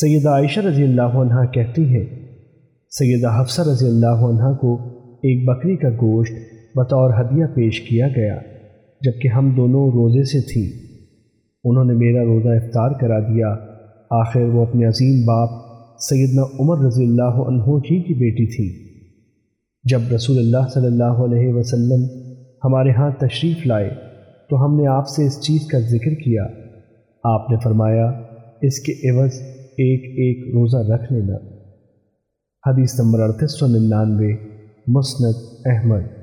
سیدہ عائشہ رضی اللہ عنہ کہتی ہیں، سیدہ حفصہ رضی اللہ عنہ کو ایک بکری کا گوشت بطور ہدیہ پیش کیا گیا، جبکہ ہم دونوں روزے سے تھیں۔ انہوں نے میرا روزہ افطار کرا دیا۔ آخر وہ اپنے عظیم باپ سیدنا عمر رضی اللہ عنہ ہی کی بیٹی تھی جب رسول اللہ صلی اللہ علیہ وسلم ہمارے ہاں تشریف لائے، تو ہم نے آپ سے اس چیز کا ذکر کیا۔ آپ نے فرمایا، اس کے عوض ایک ایک روزہ رکھ لینا حدیث نمبر اڑتیس سو ننانوے مسند احمد۔